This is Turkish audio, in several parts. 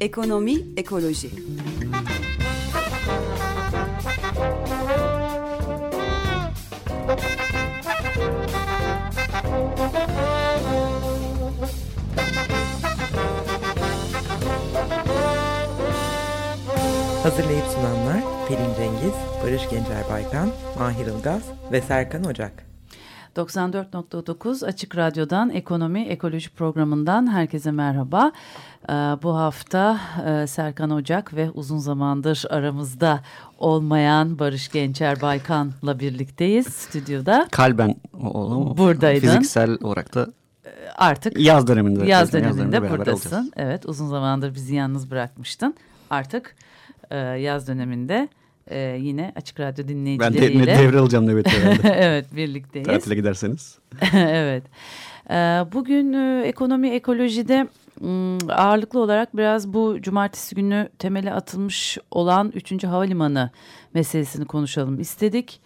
Ekonomi, ekoloji. Pelin Cengiz, Barış Gencer Baykan, Mahir Ilgaz ve Serkan Ocak. 94.9 Açık Radyo'dan Ekonomi Ekoloji programından herkese merhaba. Ee, bu hafta e, Serkan Ocak ve uzun zamandır aramızda olmayan Barış Gençer Baykan'la birlikteyiz stüdyoda. Kalben oğlum. Buradaydın. Fiziksel olarak da Ee, Artık yaz döneminde. yaz döneminde, yaz döneminde buradasın. olacağız. Evet uzun zamandır bizi yalnız bırakmıştın. Artık e, yaz döneminde e, yine Açık Radyo Ben dinleyicileriyle. de, ne devralacağım nöbeti herhalde. evet birlikteyiz. Tatile giderseniz. evet. Ee, Bugün e, ekonomi ekolojide ağırlıklı olarak biraz bu cumartesi günü temeli atılmış olan 3. havalimanı meselesini konuşalım istedik.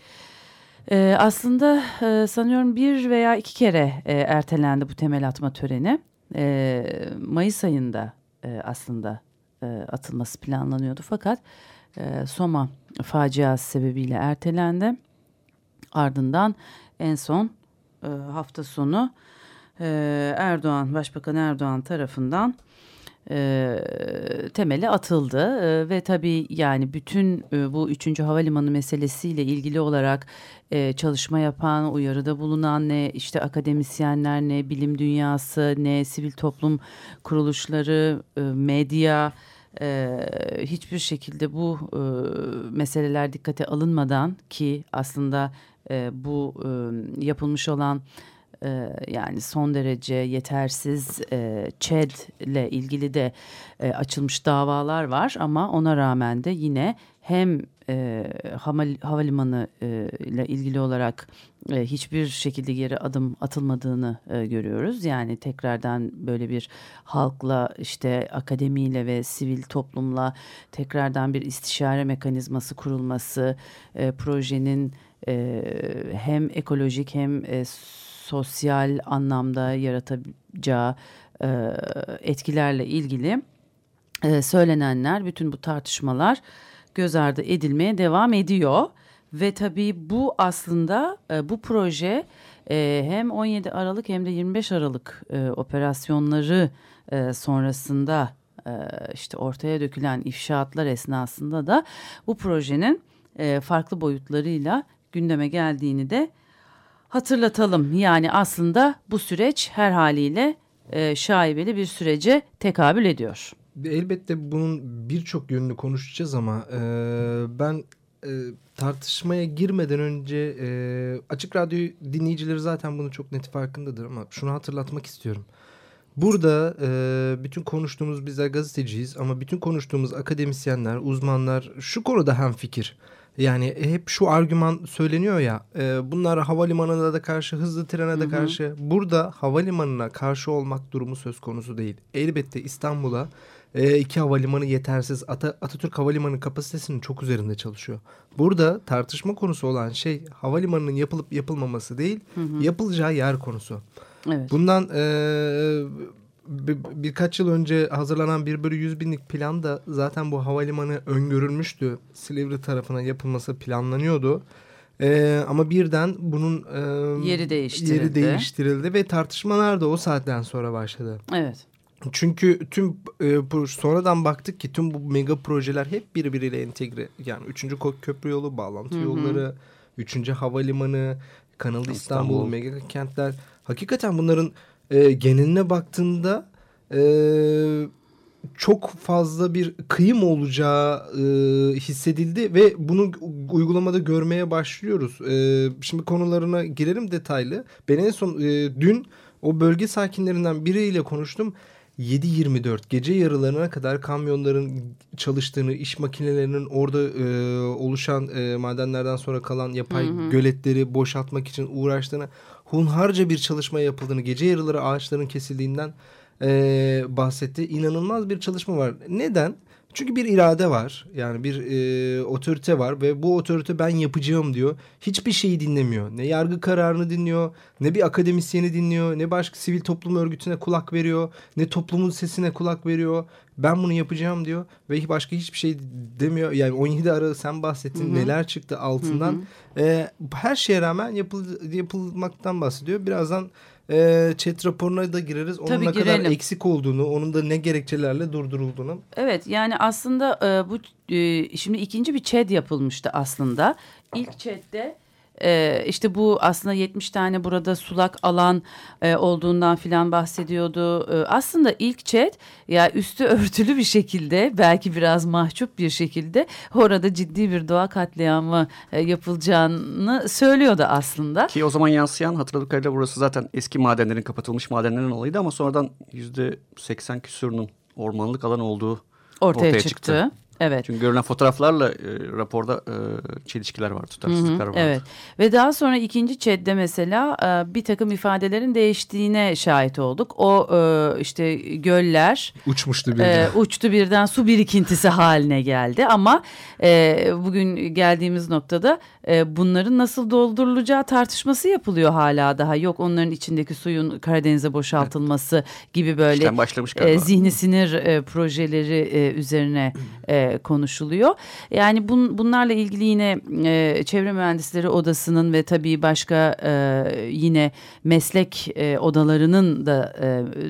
Ee, Aslında e, sanıyorum bir veya iki kere e, ertelendi bu temel atma töreni. Ee, Mayıs ayında e, aslında e, atılması planlanıyordu fakat e, Soma faciası sebebiyle ertelendi. Ardından en son e, hafta sonu e, Erdoğan, Başbakan Erdoğan tarafından e, temeli atıldı. E, ve tabii yani bütün e, bu üçüncü havalimanı meselesiyle ilgili olarak e, çalışma yapan, uyarıda bulunan ne işte akademisyenler ne bilim dünyası ne sivil toplum kuruluşları, e, medya e, hiçbir şekilde bu e, meseleler dikkate alınmadan ki aslında e, bu e, yapılmış olan e, yani son derece yetersiz e, ÇED ile ilgili de e, açılmış davalar var ama ona rağmen de yine hem e, havalimanı e, ile ilgili olarak e, hiçbir şekilde geri adım atılmadığını e, görüyoruz. Yani tekrardan böyle bir halkla işte akademiyle ve sivil toplumla tekrardan bir istişare mekanizması kurulması, e, projenin e, hem ekolojik hem e, sosyal anlamda yaratacağı e, etkilerle ilgili e, söylenenler, bütün bu tartışmalar göz ardı edilmeye devam ediyor. Ve tabii bu aslında e, bu proje e, hem 17 Aralık hem de 25 Aralık e, operasyonları e, sonrasında e, işte ortaya dökülen ifşaatlar esnasında da bu projenin e, farklı boyutlarıyla gündeme geldiğini de hatırlatalım. Yani aslında bu süreç her haliyle e, şaibeli bir sürece tekabül ediyor. Elbette bunun birçok yönünü konuşacağız ama e, ben e, tartışmaya girmeden önce e, Açık Radyo dinleyicileri zaten bunu çok net farkındadır ama şunu hatırlatmak istiyorum. Burada e, bütün konuştuğumuz bizler gazeteciyiz ama bütün konuştuğumuz akademisyenler, uzmanlar şu konuda hem fikir. Yani hep şu argüman söyleniyor ya e, bunlar havalimanına da karşı hızlı trene de Hı hı. karşı. Burada havalimanına karşı olmak durumu söz konusu değil. Elbette İstanbul'a e, iki havalimanı yetersiz. Ata, Atatürk Havalimanı kapasitesinin çok üzerinde çalışıyor. Burada tartışma konusu olan şey havalimanının yapılıp yapılmaması değil Hı hı. yapılacağı yer konusu. Evet. Bundan e, bir, birkaç yıl önce hazırlanan 1 bölü 100 binlik plan da zaten bu havalimanı öngörülmüştü. Silivri tarafına yapılması planlanıyordu. E, ama birden bunun e, Yeri değiştirildi. yeri değiştirildi ve tartışmalar da o saatten sonra başladı. Evet. Çünkü tüm e, sonradan baktık ki tüm bu mega projeler hep birbiriyle entegre. Yani 3. köprü yolu, bağlantı Hı hı. yolları, 3. havalimanı, Kanal İstanbul, İstanbul. mega kentler. Hakikaten bunların e, geneline baktığında e, çok fazla bir kıyım olacağı e, hissedildi ve bunu uygulamada görmeye başlıyoruz. E, şimdi konularına girelim detaylı. Ben en son e, dün o bölge sakinlerinden biriyle konuştum. 7-24 gece yarılarına kadar kamyonların çalıştığını, iş makinelerinin orada e, oluşan e, madenlerden sonra kalan yapay Hı hı. göletleri boşaltmak için uğraştığını, hunharca bir çalışma yapıldığını, gece yarıları ağaçların kesildiğinden e, bahsetti. İnanılmaz bir çalışma var. Neden? Çünkü bir irade var. Yani bir e, otorite var ve bu otorite ben yapacağım diyor. Hiçbir şeyi dinlemiyor. Ne yargı kararını dinliyor, ne bir akademisyeni dinliyor, ne başka sivil toplum örgütüne kulak veriyor, ne toplumun sesine kulak veriyor. Ben bunu yapacağım diyor ve başka hiçbir şey demiyor. Yani 17 Aralık sen bahsettin Hı hı. neler çıktı altından. E, her şeye rağmen yapıl, yapılmaktan bahsediyor. Birazdan e, chat raporuna da gireriz. Onun Tabii ne kadar eksik olduğunu, onun da ne gerekçelerle durdurulduğunu. Evet yani aslında e, bu e, şimdi ikinci bir ÇED yapılmıştı aslında. İlk ÇED'de e, işte bu aslında 70 tane burada sulak alan e, olduğundan filan bahsediyordu. E, aslında ilk ÇED ya üstü örtülü bir şekilde belki biraz mahcup bir şekilde orada ciddi bir doğa katliamı e, yapılacağını söylüyordu aslında. Ki o zaman yansıyan hatırladık kadarıyla burası zaten eski madenlerin kapatılmış madenlerin olayıydı ama sonradan yüzde seksen küsurunun ormanlık alan olduğu Ortaya, ortaya çıktı. çıktı. Evet. çünkü görülen fotoğraflarla e, raporda e, çelişkiler var, tutarsızlıklar var. Evet ve daha sonra ikinci chat'te mesela e, bir takım ifadelerin değiştiğine şahit olduk. O e, işte göller Uçmuştu bir e, uçtu birden su birikintisi haline geldi ama e, bugün geldiğimiz noktada e, bunların nasıl doldurulacağı tartışması yapılıyor hala daha. Yok onların içindeki suyun Karadeniz'e boşaltılması gibi böyle İşten başlamış galiba. e, zihni sinir e, projeleri e, üzerine e, konuşuluyor. Yani bun, bunlarla ilgili yine e, Çevre Mühendisleri Odası'nın ve tabii başka e, yine meslek e, odalarının da e,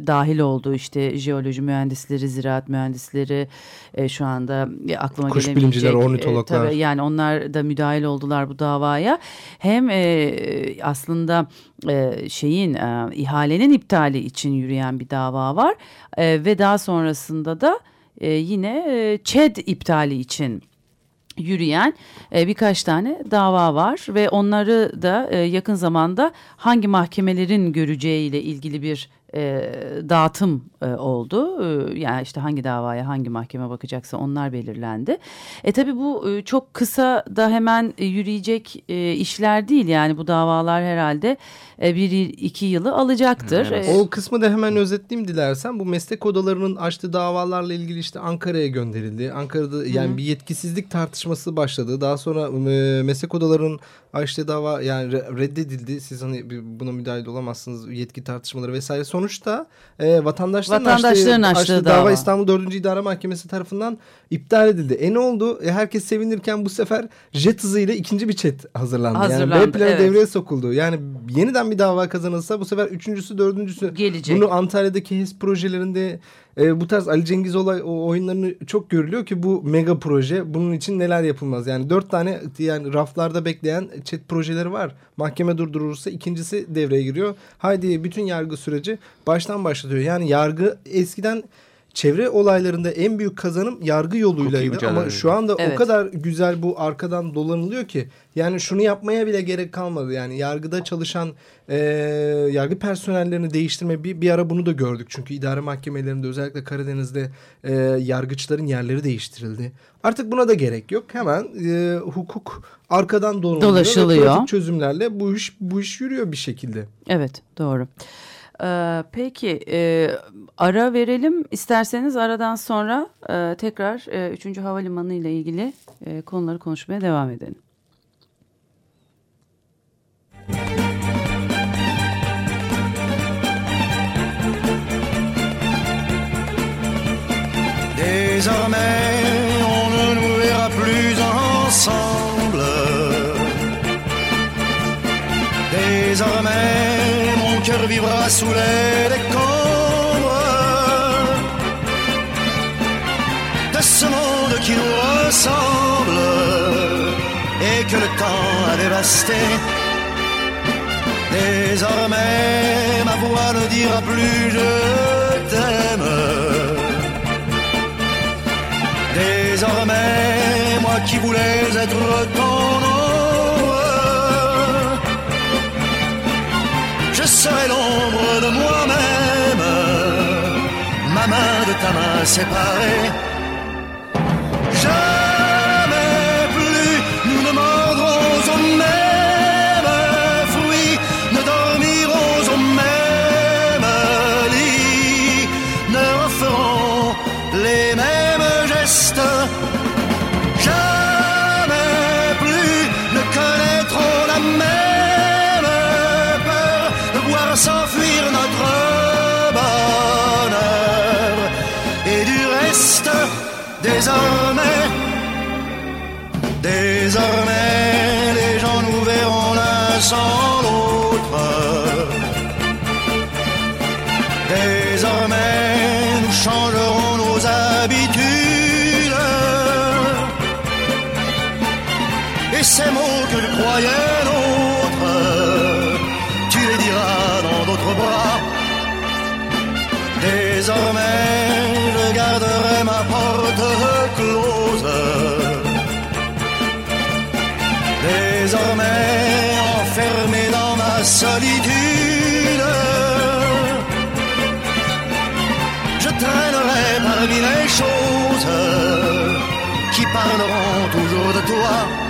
dahil olduğu işte jeoloji mühendisleri, ziraat mühendisleri e, şu anda e, aklıma Kuş gelemeyecek. bilimciler, ornitologlar. tabii yani onlar da müdahil oldular bu davaya. Hem e, aslında e, şeyin e, ihalenin iptali için yürüyen bir dava var E, ve daha sonrasında da e, yine e, ÇED iptali için yürüyen e, birkaç tane dava var ve onları da e, yakın zamanda hangi mahkemelerin göreceğiyle ilgili bir e, dağıtım e, oldu. E, yani işte hangi davaya hangi mahkeme bakacaksa onlar belirlendi. E tabi bu e, çok kısa da hemen e, yürüyecek e, işler değil yani bu davalar herhalde e, bir iki yılı alacaktır. Evet. E, O kısmı da hemen özetleyeyim dilersen. Bu meslek odalarının açtığı davalarla ilgili işte Ankara'ya gönderildi. Ankara'da yani bir yetkisizlik tartışması başladı. Daha sonra e, meslek odalarının açtığı dava yani re- reddedildi. Siz hani buna müdahil olamazsınız yetki tartışmaları vesaire. Sonuçta e, vatandaşların, Vatandaşların açtığı, açtığı açtığı dava dava. İstanbul 4. İdare Mahkemesi tarafından iptal edildi. E ne oldu? E, herkes sevinirken bu sefer jet hızıyla ikinci bir chat hazırlandı. yani B Hazırlandı, planı evet. devreye sokuldu. Yani yeniden bir dava kazanılsa bu sefer üçüncüsü, dördüncüsü Gelecek. bunu Antalya'daki HES projelerinde e, bu tarz Ali Cengiz olay o oyunlarını çok görülüyor ki bu mega proje bunun için neler yapılmaz. Yani dört tane yani raflarda bekleyen chat projeleri var. Mahkeme durdurursa ikincisi devreye giriyor. Haydi bütün yargı süreci baştan başlatıyor. Yani yargı eskiden çevre olaylarında en büyük kazanım yargı yoluylaydı ama şu anda Evet. o kadar güzel bu arkadan dolanılıyor ki yani şunu yapmaya bile gerek kalmadı. Yani yargıda çalışan e, yargı personellerini değiştirme bir, bir ara bunu da gördük. Çünkü idare mahkemelerinde özellikle Karadeniz'de e, yargıçların yerleri değiştirildi. Artık buna da gerek yok. Hemen e, hukuk arkadan dolanılıyor Dolaşılıyor. ve çözümlerle bu iş bu iş yürüyor bir şekilde. Evet doğru. Ee, peki e, ara verelim isterseniz aradan sonra e, tekrar e, 3. Havalimanı ile ilgili e, konuları konuşmaya devam edelim. Sous les décombres de ce monde qui nous ressemble et que le temps a dévasté. Désormais, ma voix ne dira plus je t'aime. Désormais, moi qui voulais être ton ta main séparée. Et ces mots que je croyais nôtres, tu les diras dans d'autres bras. Désormais, je garderai ma porte close. Désormais, enfermé dans ma solitude, choses qui parleront toujours de toi.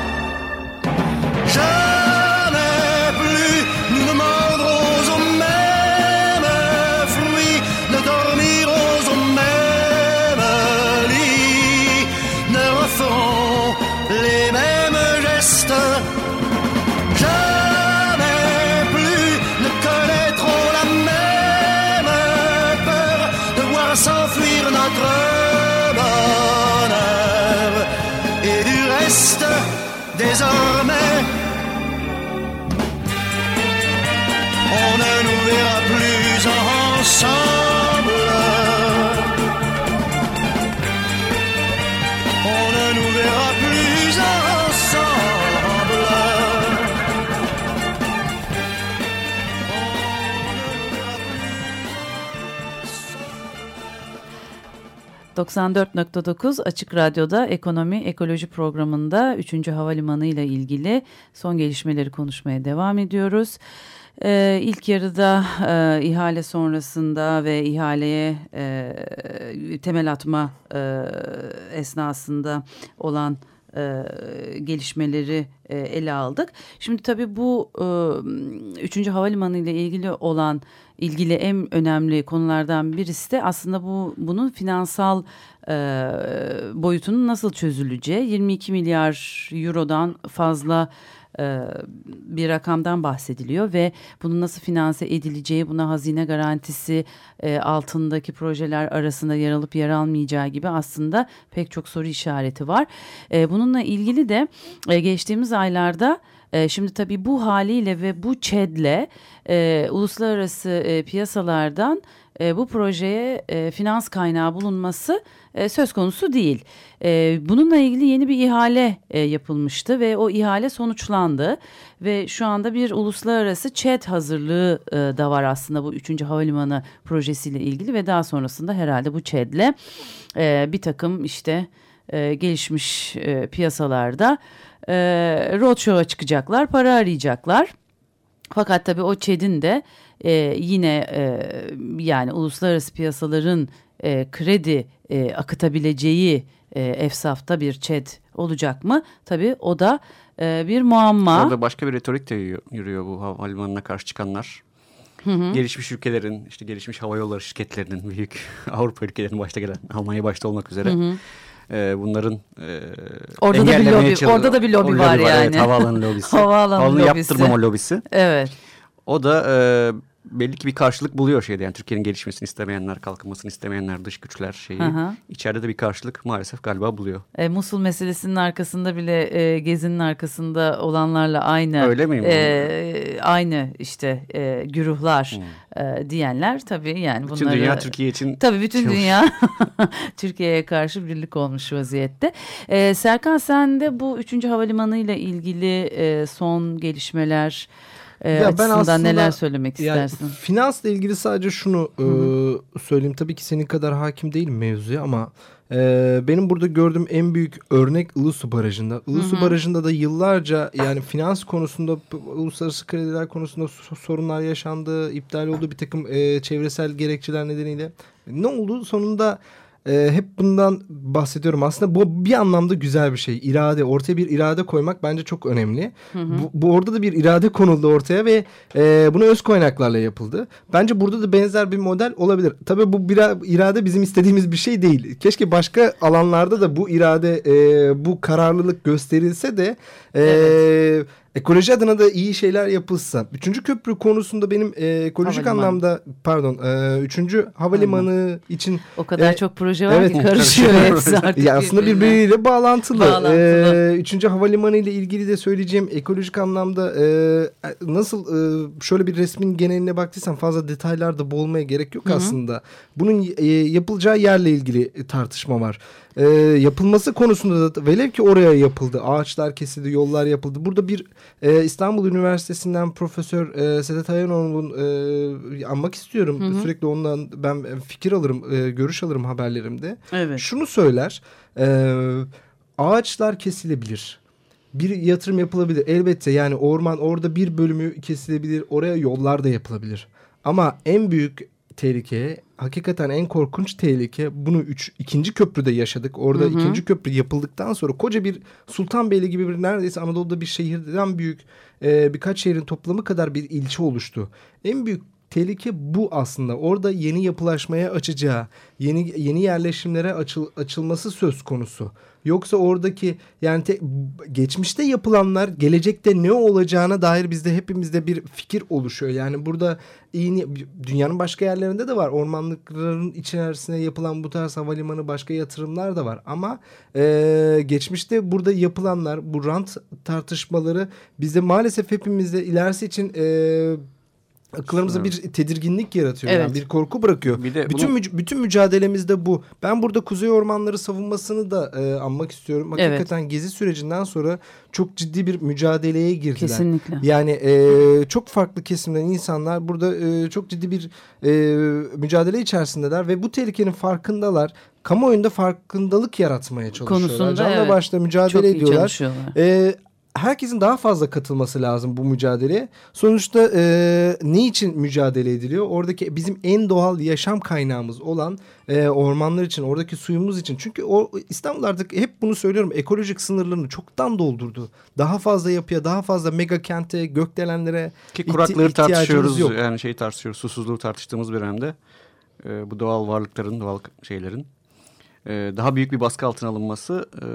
94.9 Açık Radyo'da Ekonomi Ekoloji programında 3. Havalimanı ile ilgili son gelişmeleri konuşmaya devam ediyoruz. Ee, ilk yarıda e, ihale sonrasında ve ihaleye e, temel atma e, esnasında olan e, gelişmeleri e, ele aldık. Şimdi tabii bu e, 3. Havalimanı ile ilgili olan ilgili en önemli konulardan birisi de aslında bu bunun finansal e, boyutunun nasıl çözüleceği. 22 milyar eurodan fazla bir rakamdan bahsediliyor ve bunun nasıl finanse edileceği, buna hazine garantisi e, altındaki projeler arasında yer alıp yer almayacağı gibi aslında pek çok soru işareti var. E, bununla ilgili de e, geçtiğimiz aylarda e, şimdi tabii bu haliyle ve bu ÇED'le e, uluslararası e, piyasalardan e, bu projeye e, finans kaynağı bulunması e, söz konusu değil. E, bununla ilgili yeni bir ihale e, yapılmıştı ve o ihale sonuçlandı ve şu anda bir uluslararası ÇED hazırlığı da var aslında bu 3. Havalimanı projesiyle ilgili ve daha sonrasında herhalde bu ÇED'le e, bir takım işte gelişmiş piyasalarda e, roadshow'a çıkacaklar, para arayacaklar. Fakat tabii o ÇED'in de e, yine e, yani uluslararası piyasaların e, kredi e, akıtabileceği e, efsafta bir ÇED olacak mı? Tabii o da e, bir muamma. Orada başka bir retorik de yürüyor, bu havalimanına karşı çıkanlar. Gelişmiş ülkelerin, işte gelişmiş havayolları şirketlerinin, büyük Avrupa ülkelerinin başta gelen, Almanya başta olmak üzere e, bunların e, Orada da bir lobi- çalış- orada da bir lobi O var Evet, yani. havaalanı lobisi. Havaalanı Havaalanı lobisi. yaptırmama lobisi. Evet. O da e, belli ki bir karşılık buluyor şeyde. Yani Türkiye'nin gelişmesini istemeyenler, kalkınmasını istemeyenler, dış güçler şeyi. Hı. içeride de bir karşılık maalesef galiba buluyor. E, Musul meselesinin arkasında bile e, Gezi'nin arkasında olanlarla aynı. Öyle miyim? E, aynı işte e, güruhlar e, diyenler tabii yani Bütün bunları. dünya Türkiye için Tabii bütün Şey- dünya Türkiye'ye karşı birlik olmuş vaziyette. E, Serkan sen de bu 3. havalimanı ile ilgili e, son gelişmeler e, Ya ben açısından aslında- neler söylemek Yani istersin? finansla ilgili sadece şunu e, söyleyeyim. Tabii ki senin kadar hakim değilim mevzuya ama e, benim burada gördüğüm en büyük örnek Ilısu Barajı'nda. Ilısu Barajı'nda da yıllarca yani finans konusunda uluslararası krediler konusunda so- sorunlar yaşandı. iptal oldu bir takım e, çevresel gerekçeler nedeniyle. Ne oldu? Sonunda e, hep bundan bahsediyorum. Aslında bu bir anlamda güzel bir şey. İrade, ortaya bir irade koymak bence çok önemli. Bu, bu orada da bir irade konuldu ortaya ve e, bunu öz kaynaklarla yapıldı. Bence burada da benzer bir model olabilir. Tabii bu bir irade bizim istediğimiz bir şey değil. Keşke başka alanlarda da bu irade, e, bu kararlılık gösterilse de e, ekoloji adına da iyi şeyler yapılsa. Üçüncü köprü konusunda benim e, ekolojik Havalimanı. anlamda pardon e, üçüncü havalimanı için O kadar E, çok proje var evet. ki karışıyor hepsi artık. ya aslında birbiriyle bağlantılı. Bağlantılı. Ee, üçüncü havalimanı ile ilgili de söyleyeceğim ekolojik anlamda e, nasıl e, şöyle bir resmin geneline baktıysan fazla detaylarda boğulmaya gerek yok aslında. Bunun e, yapılacağı yerle ilgili tartışma var. E, yapılması konusunda da velev ki oraya yapıldı. Ağaçlar kesildi, yollar yapıldı. Burada bir e, İstanbul Üniversitesi'nden Profesör e, Sedat Ayanoğlu'nun e, anmak istiyorum. Sürekli ondan ben fikir alırım, e, görüş alırım haberlerimde. Evet. Şunu söyler. e, ağaçlar kesilebilir. Bir yatırım yapılabilir. Elbette yani orman orada bir bölümü kesilebilir. Oraya yollar da yapılabilir. Ama en büyük tehlike hakikaten en korkunç tehlike bunu üç, ikinci köprüde yaşadık. Orada ikinci köprü yapıldıktan sonra koca bir Sultanbeyli gibi bir neredeyse Anadolu'da bir şehirden büyük e, birkaç şehrin toplamı kadar bir ilçe oluştu. En büyük tehlike bu aslında. Orada yeni yapılaşmaya açacağı, yeni yeni yerleşimlere açıl, açılması söz konusu. Yoksa oradaki yani te- geçmişte yapılanlar gelecekte ne olacağına dair bizde hepimizde bir fikir oluşuyor. Yani burada iyi dünyanın başka yerlerinde de var. Ormanlıkların içerisine yapılan bu tarz havalimanı başka yatırımlar da var. Ama e, geçmişte burada yapılanlar bu rant tartışmaları bizde maalesef hepimizde ilerisi için e, akıllarımıza bir tedirginlik yaratıyor. Evet. Yani bir korku bırakıyor. Bir de bütün bunu- müc- bütün mücadelemizde bu. Ben burada kuzey ormanları savunmasını da e, anmak istiyorum. Evet. Hakikaten gezi sürecinden sonra çok ciddi bir mücadeleye girdiler. Kesinlikle. Yani e, çok farklı kesimden insanlar burada e, çok ciddi bir e, mücadele içerisindeler ve bu tehlikenin farkındalar. Kamuoyunda farkındalık yaratmaya çalışıyorlar. Konusunda, Canla evet. başla mücadele Çok iyi ediyorlar. çalışıyorlar. Herkesin daha fazla katılması lazım bu mücadeleye. Sonuçta e, ne için mücadele ediliyor? Oradaki bizim en doğal yaşam kaynağımız olan e, ormanlar için, oradaki suyumuz için. Çünkü o İstanbul artık hep bunu söylüyorum ekolojik sınırlarını çoktan doldurdu. Daha fazla yapıya, daha fazla mega kente, gökdelenlere Ki kuraklığı tartışıyoruz yok. yani şeyi tartışıyoruz susuzluğu tartıştığımız bir dönemde e, bu doğal varlıkların doğal şeylerin e, daha büyük bir baskı altına alınması e,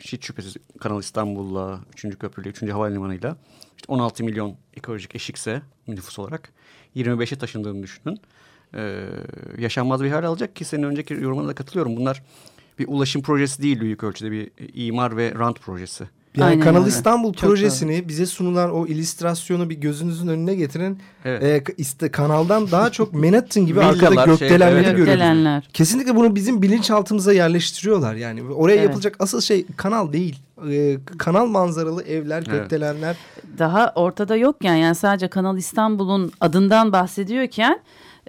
hiç şüphesiz Kanal İstanbul'la 3. köprüyle 3. havalimanıyla işte 16 milyon ekolojik eşikse nüfus olarak 25'e taşındığını düşünün. E, yaşanmaz bir hal alacak ki senin önceki yorumuna da katılıyorum. Bunlar bir ulaşım projesi değil büyük ölçüde bir imar ve rant projesi. Yani Aynen Kanal öyle. İstanbul Çok projesini bize sunulan o illüstrasyonu bir gözünüzün önüne getirin. Evet. E, iste, kanaldan daha çok Manhattan gibi Villalar, arkada şey, gökdelenleri evet. görüyoruz. Kesinlikle bunu bizim bilinçaltımıza yerleştiriyorlar. Yani oraya Evet. yapılacak asıl şey kanal değil. Ee, kanal manzaralı evler, Evet. gökdelenler. daha ortada yokken yani sadece Kanal İstanbul'un adından bahsediyorken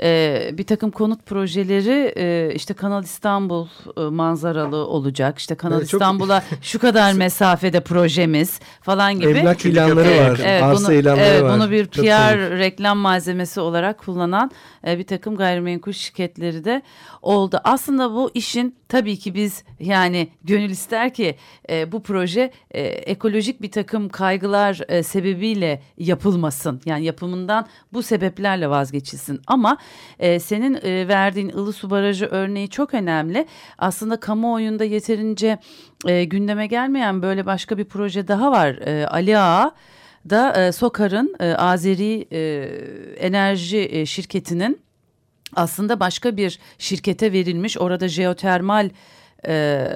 e, bir takım konut projeleri e, işte Kanal İstanbul e, manzaralı olacak. İşte Kanal Evet, çok- İstanbul'a şu kadar mesafede projemiz falan gibi. Emlak ilanları köprü. var. Evet, arsa bunu, ilanları evet, var. bunu bir Çok PR komik. reklam malzemesi olarak kullanan e, bir takım gayrimenkul şirketleri de oldu. Aslında bu işin tabii ki biz yani gönül ister ki e, bu proje e, ekolojik bir takım kaygılar e, sebebiyle yapılmasın. Yani yapımından bu sebeplerle vazgeçilsin. Ama e, senin e, verdiğin Ilısu Barajı örneği çok önemli. Aslında kamuoyunda yeterince e, gündeme gelmeyen böyle başka bir proje daha var. E, Ali Ağa da e, Sokar'ın e, Azeri e, enerji e, şirketinin aslında başka bir şirkete verilmiş orada jeotermal e,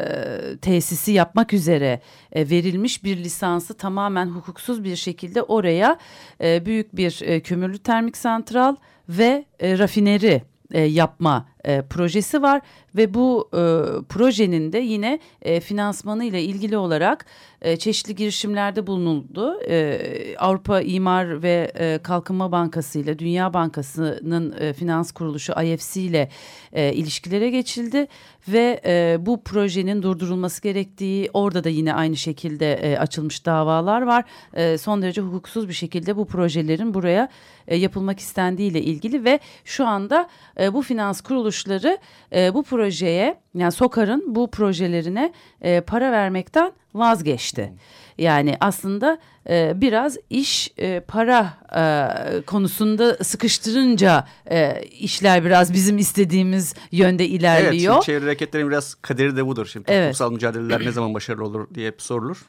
tesisi yapmak üzere e, verilmiş bir lisansı tamamen hukuksuz bir şekilde oraya e, büyük bir e, kömürlü termik santral ve e, rafineri e, yapma e, projesi var ve bu e, projenin de yine e, finansmanı ile ilgili olarak e, çeşitli girişimlerde bulunuldu. E, Avrupa İmar ve e, Kalkınma Bankası ile Dünya Bankası'nın e, finans kuruluşu IFC ile e, ilişkilere geçildi ve e, bu projenin durdurulması gerektiği orada da yine aynı şekilde e, açılmış davalar var. E, son derece hukuksuz bir şekilde bu projelerin buraya e, yapılmak istendiği ile ilgili ve şu anda e, bu finans kuruluşları e, bu projeye yani Sokar'ın bu projelerine e, para vermekten vazgeçti. Yani aslında e, biraz iş e, para e, konusunda sıkıştırınca e, işler biraz bizim istediğimiz yönde Evet, ilerliyor. şimdi çevre hareketlerin biraz kaderi de budur. Şimdi Evet. toplumsal mücadeleler ne zaman başarılı olur diye hep sorulur.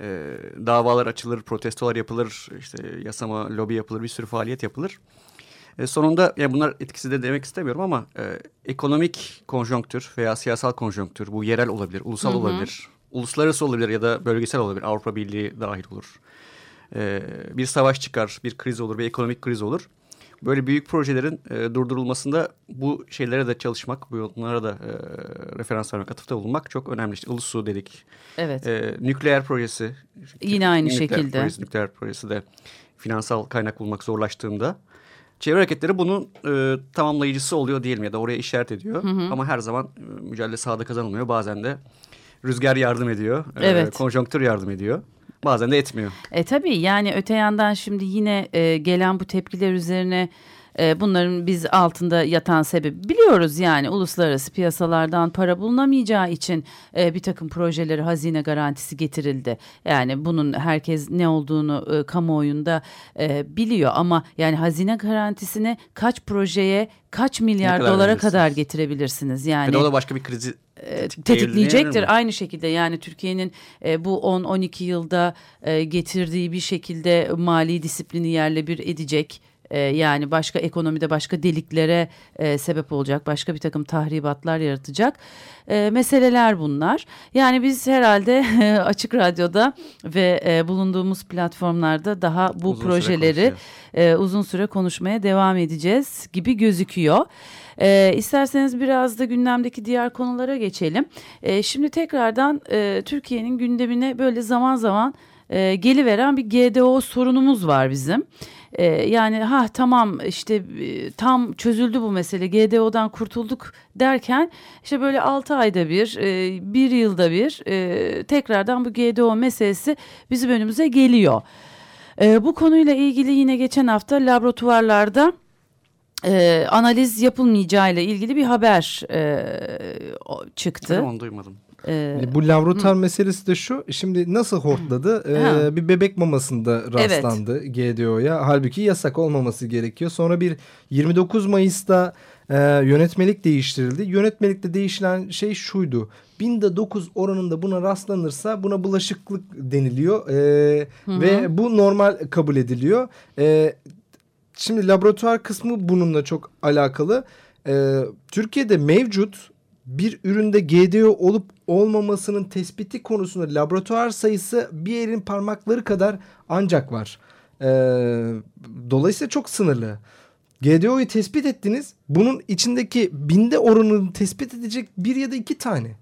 e, davalar açılır, protestolar yapılır, işte yasama, lobi yapılır, bir sürü faaliyet yapılır. E, sonunda yani bunlar etkisi de demek istemiyorum ama e, ekonomik konjonktür veya siyasal konjonktür bu yerel olabilir, ulusal Hı hı. olabilir, uluslararası olabilir ya da bölgesel olabilir. Avrupa Birliği dahil olur. E, bir savaş çıkar, bir kriz olur, bir ekonomik kriz olur. Böyle büyük projelerin e, durdurulmasında bu şeylere de çalışmak, bunlara da e, referans vermek, atıfta bulunmak çok önemli. İşte Ulusu dedik. Evet. E, nükleer projesi. Yine aynı nükleer şekilde. Projesi, nükleer projesi de finansal kaynak bulmak zorlaştığında çevre hareketleri bunun e, tamamlayıcısı oluyor diyelim ya da oraya işaret ediyor. Ama her zaman e, mücadele sahada kazanılmıyor. Bazen de rüzgar yardım ediyor. e, Evet. konjonktür yardım ediyor. Bazen de etmiyor. E tabii yani öte yandan şimdi yine e, gelen bu tepkiler üzerine e, bunların biz altında yatan sebebi biliyoruz yani uluslararası piyasalardan para bulunamayacağı için e, bir takım projeleri hazine garantisi getirildi. Yani bunun herkes ne olduğunu e, kamuoyunda e, biliyor ama yani hazine garantisini kaç projeye kaç milyar kadar dolara kadar getirebilirsiniz yani Ve o da başka bir krizi tetikleyecektir aynı şekilde yani Türkiye'nin e, bu 10-12 yılda e, getirdiği bir şekilde mali disiplini yerle bir edecek. E, yani başka ekonomide başka deliklere e, sebep olacak başka bir takım tahribatlar yaratacak e, meseleler bunlar. Yani biz herhalde açık radyoda ve e, bulunduğumuz platformlarda daha bu Uzun süre projeleri konuşacağız. e, uzun süre konuşmaya devam edeceğiz gibi gözüküyor. E, isterseniz biraz da gündemdeki diğer konulara geçelim. E, şimdi tekrardan e, Türkiye'nin gündemine böyle zaman zaman e, geliveren bir GDO sorunumuz var bizim. E, yani ha tamam işte e, tam çözüldü bu mesele GDO'dan kurtulduk derken işte böyle 6 ayda bir e, bir yılda bir e, tekrardan bu GDO meselesi bizim önümüze geliyor. E, bu konuyla ilgili yine geçen hafta laboratuvarlarda e, analiz yapılmayacağıyla ilgili bir haber e, çıktı. Mi? Onu duymadım. E, Bu laboratuvar meselesi de şu. Şimdi nasıl hortladı? Ee, Ha. bir bebek mamasında rastlandı GDO'ya. Halbuki yasak olmaması gerekiyor. Sonra bir 29 Mayıs'ta e, yönetmelik değiştirildi. Yönetmelikte değişilen şey şuydu. Binde 9 oranında buna rastlanırsa buna bulaşıklık deniliyor. Ee, ve bu normal kabul ediliyor. Ee, Şimdi laboratuvar kısmı bununla çok alakalı. Ee, Türkiye'de mevcut bir üründe GDO olup olmamasının tespiti konusunda laboratuvar sayısı bir elin parmakları kadar ancak var. Ee, dolayısıyla çok sınırlı. GDO'yu tespit ettiniz. Bunun içindeki binde oranını tespit edecek bir ya da iki tane.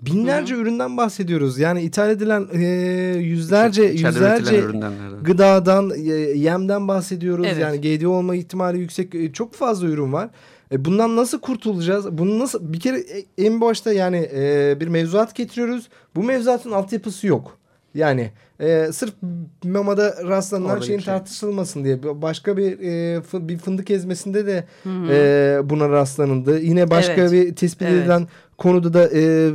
Binlerce üründen bahsediyoruz. Yani ithal edilen e, yüzlerce İçeride yüzlerce gıdadan, e, yemden bahsediyoruz. Evet. Yani GDO olma ihtimali yüksek e, çok fazla ürün var. E, bundan nasıl kurtulacağız? Bunu nasıl bir kere e, en başta yani e, bir mevzuat getiriyoruz. Bu mevzuatın altyapısı yok. Yani e, sırf mamada rastlanan Orada şeyin bir şey. tartışılmasın diye başka bir e, fı- bir fındık ezmesinde de e, buna rastlanıldı. Yine başka Evet. bir tespit Evet. edilen konuda da e,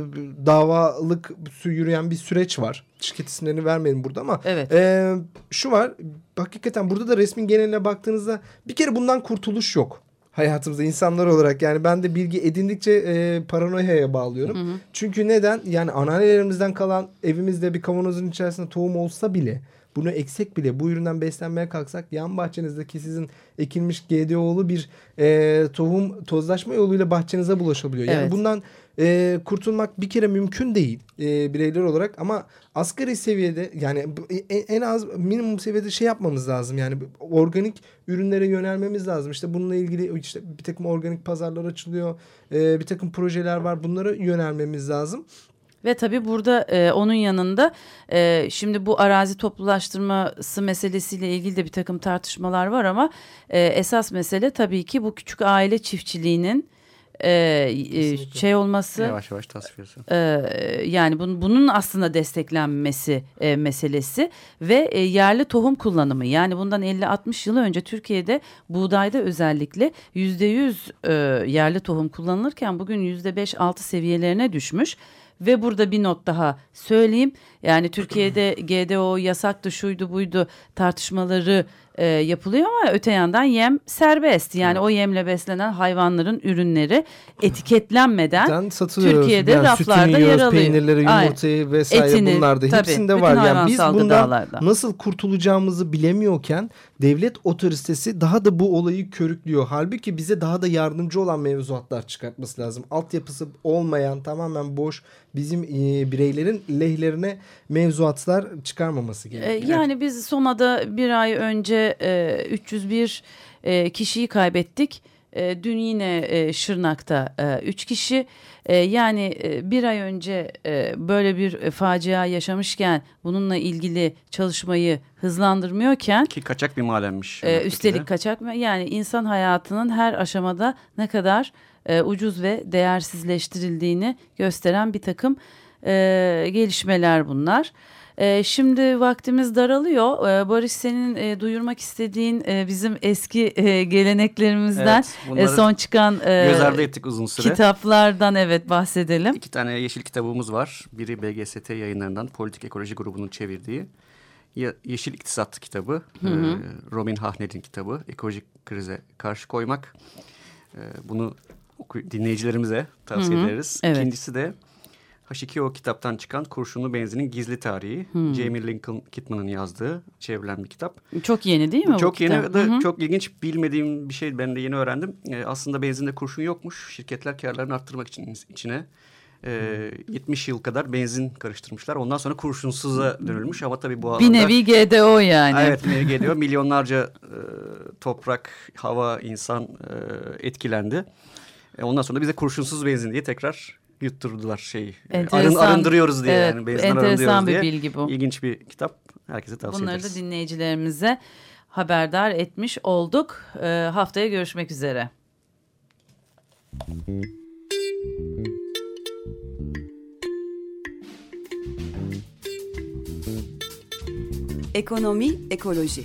davalık yürüyen bir süreç var. Şirket isimlerini vermeyelim burada ama Evet. e, şu var. Hakikaten burada da resmin geneline baktığınızda bir kere bundan kurtuluş yok. Hayatımızda insanlar olarak yani ben de bilgi edindikçe e, paranoyaya bağlıyorum. Çünkü neden? Yani anneannelerimizden kalan evimizde bir kavanozun içerisinde tohum olsa bile bunu eksek bile bu üründen beslenmeye kalksak yan bahçenizdeki sizin ekilmiş GDO'lu bir e, tohum tozlaşma yoluyla bahçenize bulaşabiliyor. Yani Evet. bundan e, kurtulmak bir kere mümkün değil e, bireyler olarak ama asgari seviyede yani bu- en, en az minimum seviyede şey yapmamız lazım. Yani organik ürünlere yönelmemiz lazım. İşte bununla ilgili işte bir takım organik pazarlar açılıyor. e, bir takım projeler var. Bunlara yönelmemiz lazım. Ve tabii burada e, onun yanında e, şimdi bu arazi toplulaştırması meselesiyle ilgili de bir takım tartışmalar var ama e, esas mesele tabii ki bu küçük aile çiftçiliğinin e, e, Kesinlikle. şey olması. Yavaş yavaş tasfiyesi. Ee, yani bunun, bunun aslında desteklenmesi e, meselesi ve e, yerli tohum kullanımı yani bundan 50-60 yıl önce Türkiye'de buğdayda özellikle %100 e, yerli tohum kullanılırken bugün %5-6 seviyelerine düşmüş Ve burada bir not daha söyleyeyim. Yani Türkiye'de GDO yasaktı şuydu buydu tartışmaları e, yapılıyor ama öte yandan yem serbest. Yani o yemle beslenen hayvanların ürünleri etiketlenmeden Türkiye'de yani raflarda yer alıyor. Peynirleri, yumurtayı Aynen. vesaire Etini, bunlar da hepsinde var. Yani biz bundan gıdalarda. nasıl kurtulacağımızı bilemiyorken devlet otoritesi daha da bu olayı körüklüyor. Halbuki bize daha da yardımcı olan mevzuatlar çıkartması lazım. Altyapısı olmayan tamamen boş bizim e, bireylerin lehlerine mevzuatlar çıkarmaması gerekiyor. E, yani biz Soma'da bir ay önce e, 301 e, kişiyi kaybettik. E, dün yine e, Şırnak'ta e, üç kişi e, yani e, bir ay önce e, böyle bir e, facia yaşamışken bununla ilgili çalışmayı hızlandırmıyorken ki kaçak bir madenmiş. E, üstelik kaçak mı yani insan hayatının her aşamada ne kadar e, ucuz ve değersizleştirildiğini gösteren bir takım e, gelişmeler bunlar. E, şimdi vaktimiz daralıyor. E, Barış senin e, duyurmak istediğin e, bizim eski e, geleneklerimizden evet, e, son çıkan e, göz ardı ettik uzun süre. kitaplardan evet bahsedelim. İki tane yeşil kitabımız var. Biri BGST yayınlarından Politik Ekoloji grubunun çevirdiği. Yeşil İktisat kitabı, hı hı. E, Robin Hahnel'in kitabı, ekolojik krize karşı koymak. E, bunu dinleyicilerimize tavsiye Hı -hı. ederiz. Evet. İkincisi de H2O kitaptan çıkan Kurşunlu Benzinin Gizli Tarihi. Hı. Jamie Lincoln Kidman'ın yazdığı çevrilen bir kitap. Çok yeni değil mi Çok yeni ve çok ilginç bilmediğim bir şey ben de yeni öğrendim. Ee, aslında benzinde kurşun yokmuş. Şirketler karlarını arttırmak için içine e, 70 yıl kadar benzin karıştırmışlar. Ondan sonra kurşunsuza dönülmüş ama tabii bu alanda... Bir nevi GDO yani. Evet bir nevi GDO. Milyonlarca e, toprak, hava, insan e, etkilendi. E, ondan sonra bize kurşunsuz benzin diye tekrar yutturdular şey. Arın, arındırıyoruz diye evet, yani. Benzin enteresan bir diye. bilgi bu. İlginç bir kitap. Herkese tavsiye Bunları ederiz. da dinleyicilerimize haberdar etmiş olduk. E, haftaya görüşmek üzere. Ekonomi, ekoloji.